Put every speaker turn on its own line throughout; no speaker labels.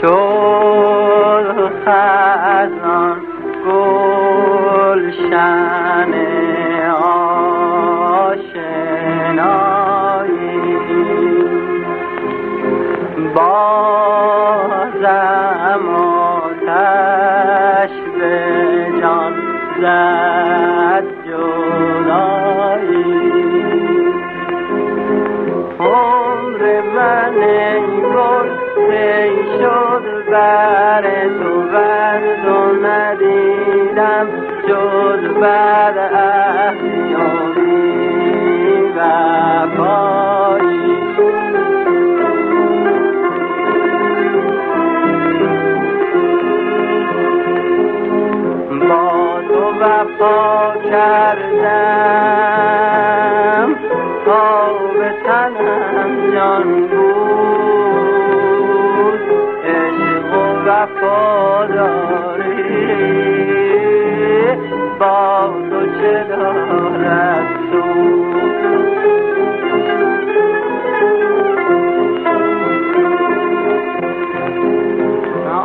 شد خزان گلشن آشنایی. بازم آتش به جان زد. بر تو ورد و ندیدم. جز بر احیانی و پایی با تو وفا کردم. تا به تنم جان وفاداری. با تو چه دارد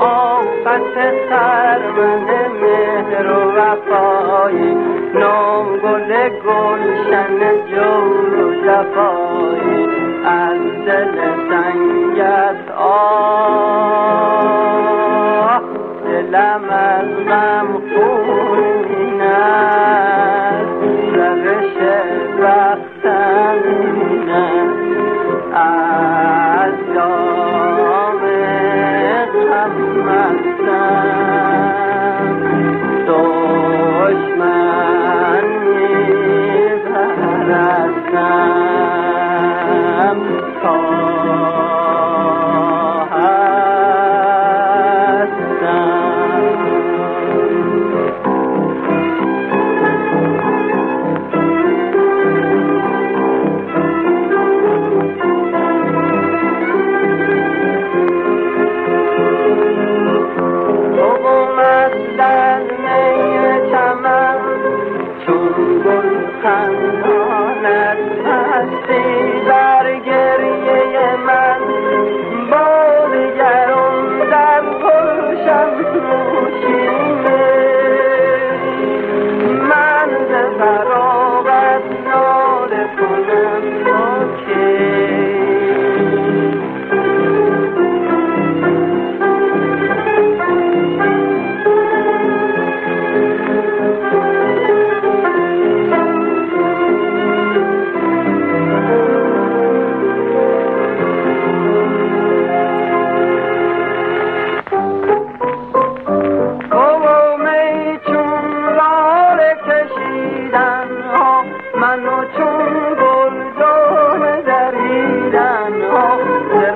آفت سرمند مهر و وفایی نام گل گلشن جور و جفایی از دل سنگت آه see that again.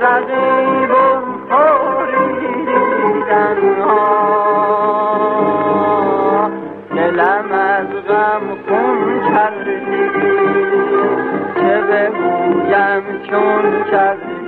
رقیبم خوریدن ها دلم از غم خون چه بگویم چون کردی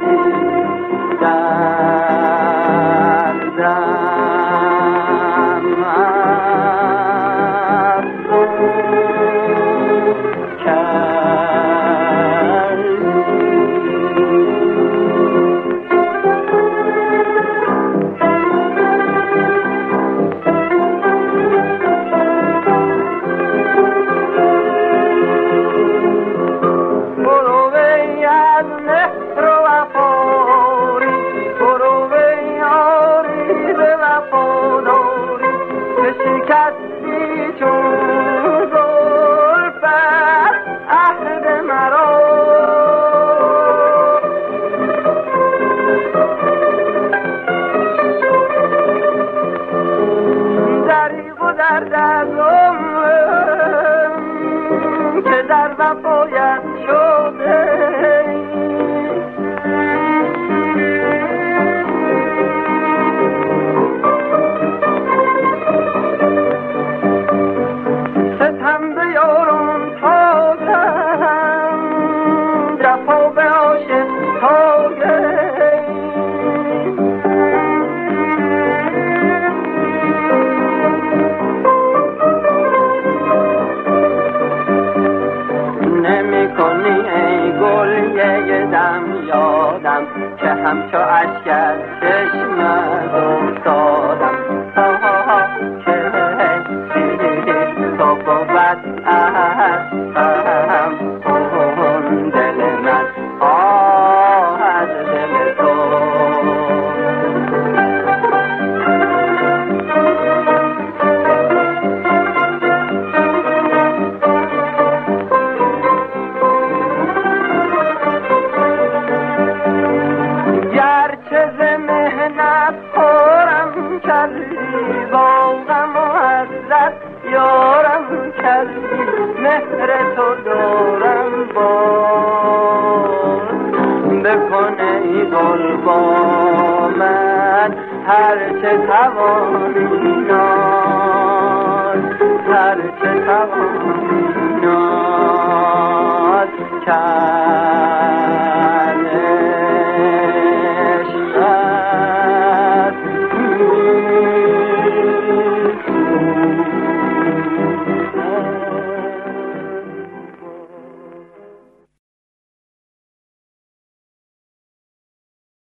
یادم که همچو اشکر گل با من هرچه توانی ناز هرچه توانی